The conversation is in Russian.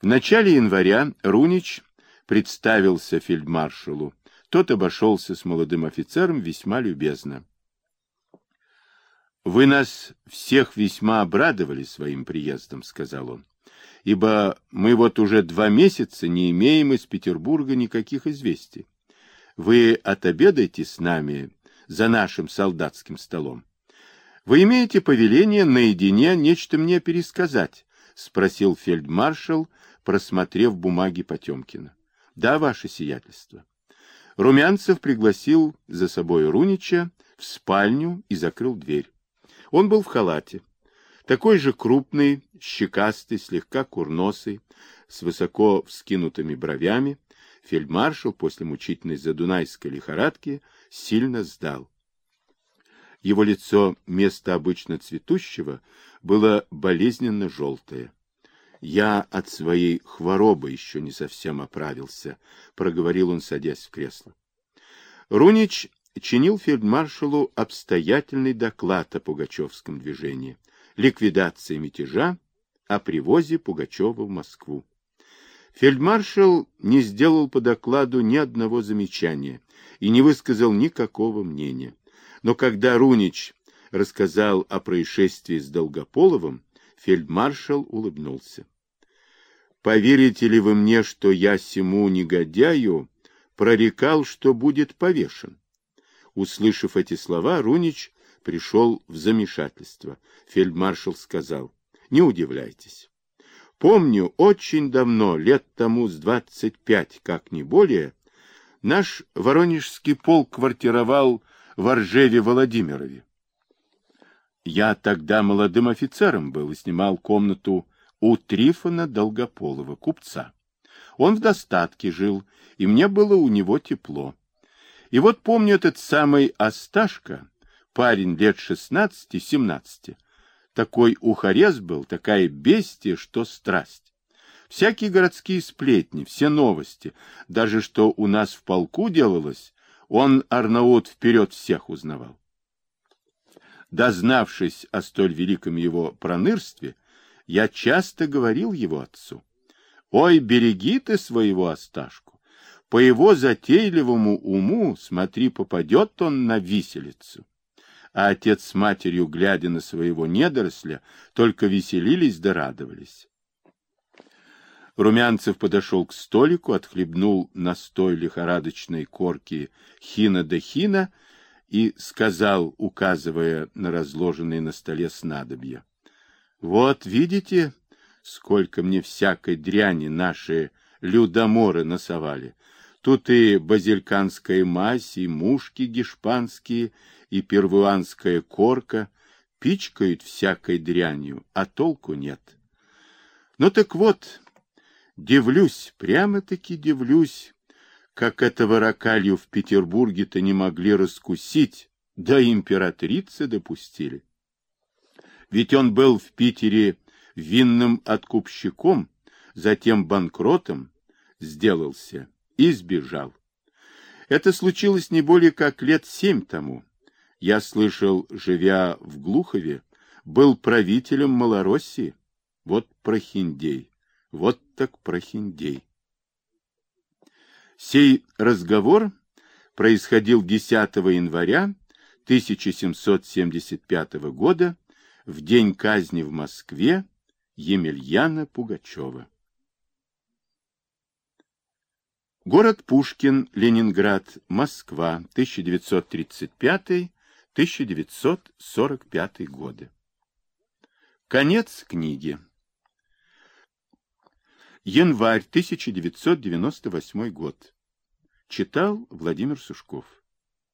В начале января Рунич представился фельдмаршалу. Тот обошелся с молодым офицером весьма любезно. «Вы нас всех весьма обрадовали своим приездом», — сказал он, «ибо мы вот уже два месяца не имеем из Петербурга никаких известий. Вы отобедаете с нами за нашим солдатским столом. Вы имеете повеление наедине нечто мне пересказать?» — спросил фельдмаршал, просмотрев бумаги Потемкина. — Да, ваше сиятельство. Румянцев пригласил за собой Рунича в спальню и закрыл дверь. Он был в халате. Такой же крупный, щекастый, слегка курносый, с высоко вскинутыми бровями, фельдмаршал после мучительной задунайской лихорадки сильно сдал. Его лицо, место обычно цветущего, было болезненно желтое. Я от своей хворобы еще не совсем оправился, проговорил он, садясь в кресло. Рунич чинил фельдмаршалу обстоятельный доклад о пугачевском движении, ликвидации мятежа, о привозе Пугачева в Москву. Фельдмаршал не сделал по докладу ни одного замечания и не высказал никакого мнения. Но когда Рунич рассказал о происшествии с Долгополовым, фельдмаршал улыбнулся. Поверите ли вы мне, что я сему негодяю прорекал, что будет повешен? Услышав эти слова, Рунич пришел в замешательство. Фельдмаршал сказал, не удивляйтесь. Помню, очень давно, лет тому с двадцать пять, как не более, наш Воронежский полк квартировал в Оржеве-Владимирове. Я тогда молодым офицером был и снимал комнату у Трифона Долгополова, купца. Он в достатке жил, и мне было у него тепло. И вот помню этот самый Осташка, парень лет шестнадцати-семнадцати. Такой ухарез был, такая бестия, что страсть. Всякие городские сплетни, все новости, даже что у нас в полку делалось, он, Арнаут, вперед всех узнавал. Дознавшись о столь великом его пронырстве, я часто говорил его отцу, «Ой, береги ты своего Осташку! По его затейливому уму, смотри, попадет он на виселицу». А отец с матерью, глядя на своего недоросля, только веселились да радовались. Румянцев подошел к столику, отхлебнул настой лихорадочной корки хина да хина и сказал, указывая на разложенные на столе снадобья. Вот видите, сколько мне всякой дряни наши людоморы насовали. Тут и базильканская мазь, и мушки гешпанские, и первуанская корка пичкают всякой дрянью, а толку нет. Ну так вот, дивлюсь, прямо-таки дивлюсь, как этого ракалью в Петербурге-то не могли раскусить, да императрицы допустили. Ведь он был в Питере винным откупщиком, затем банкротом сделался и сбежал. Это случилось не более как лет семь тому. Я слышал, живя в Глухове, был правителем Малороссии. Вот прохиндей, вот так прохиндей. Сей разговор происходил 10 января 1775 года в день казни в Москве Емельяна Пугачева. Город Пушкин, Ленинград, Москва, 1935-1945 годы. Конец книги. Январь 1998 год. Читал Владимир Сушков.